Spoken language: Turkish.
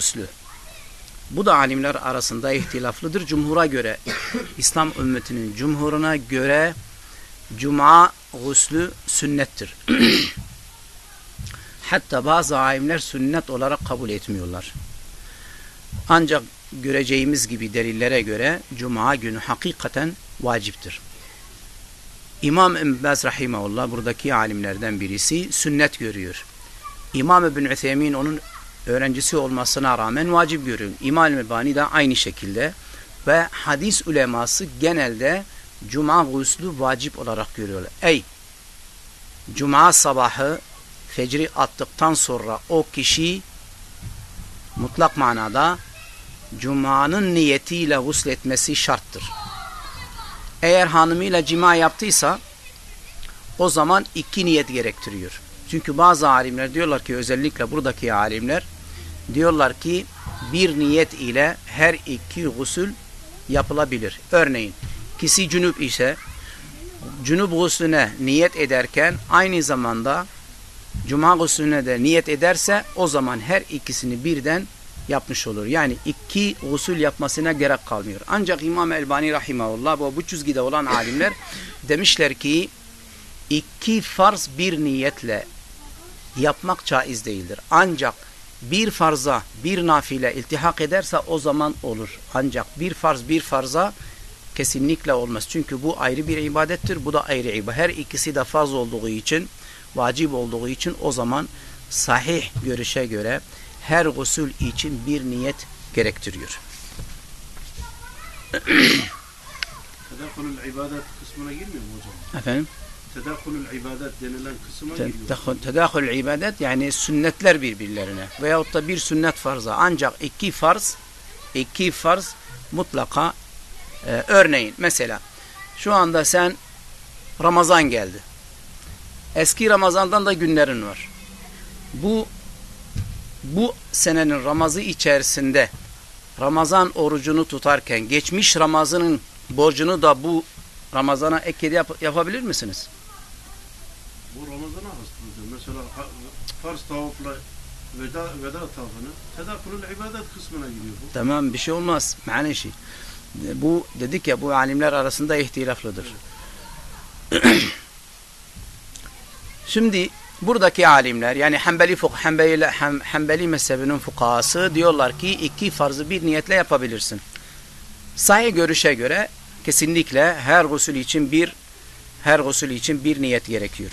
guslü. Bu da alimler arasında ihtilaflıdır. Cumhura göre, İslam ümmetinin cumhuruna göre cuma guslü sünnettir. Hatta bazı alimler sünnet olarak kabul etmiyorlar. Ancak göreceğimiz gibi delillere göre cuma günü hakikaten vaciptir. İmam İbn Baz Rahimahullah buradaki alimlerden birisi sünnet görüyor. İmam İbn Üthemin onun öğrencisi olmasına rağmen vacip görüyor. İmam Ebani de aynı şekilde ve hadis uleması genelde cuma guslü vacip olarak görüyorlar. Ey cuma sabahı fecri attıktan sonra o kişi mutlak manada cumanın niyetiyle gusletmesi şarttır. Eğer hanımıyla cima yaptıysa o zaman iki niyet gerektiriyor. Çünkü bazı alimler diyorlar ki özellikle buradaki alimler diyorlar ki bir niyet ile her iki gusül yapılabilir. Örneğin kişi cünüp ise cünüp guslüne niyet ederken aynı zamanda cuma guslüne de niyet ederse o zaman her ikisini birden yapmış olur. Yani iki gusül yapmasına gerek kalmıyor. Ancak İmam Elbani Rahimahullah bu, bu çizgide olan alimler demişler ki iki farz bir niyetle yapmak caiz değildir. Ancak bir farza bir nafile iltihak ederse o zaman olur. Ancak bir farz bir farza kesinlikle olmaz. Çünkü bu ayrı bir ibadettir. Bu da ayrı ibadet. Her ikisi de farz olduğu için, vacip olduğu için o zaman sahih görüşe göre her gusül için bir niyet gerektiriyor. Tedakkulul ibadet kısmına girmiyor mu hocam? Efendim? Tedakkulul ibadet denilen kısma giriyor. Tedahül ibadet yani sünnetler birbirlerine veyahut da bir sünnet farza ancak iki farz iki farz mutlaka e, örneğin mesela şu anda sen Ramazan geldi. Eski Ramazan'dan da günlerin var. Bu bu senenin Ramazı içerisinde Ramazan orucunu tutarken geçmiş Ramazan'ın borcunu da bu Ramazan'a ek yap yapabilir misiniz? Bu Ramazan'a has hocam. Mesela farz tavafla veda, veda tavafını tedakkulul ibadet kısmına giriyor bu. Tamam bir şey olmaz. Mani şey. Bu dedik ya bu alimler arasında ihtilaflıdır. Şimdi buradaki alimler yani Hanbeli fuk Hanbeli Hanbeli mezhebinin fukahası diyorlar ki iki farzı bir niyetle yapabilirsin. Sahih görüşe göre kesinlikle her gusül için bir her gusül için bir niyet gerekiyor.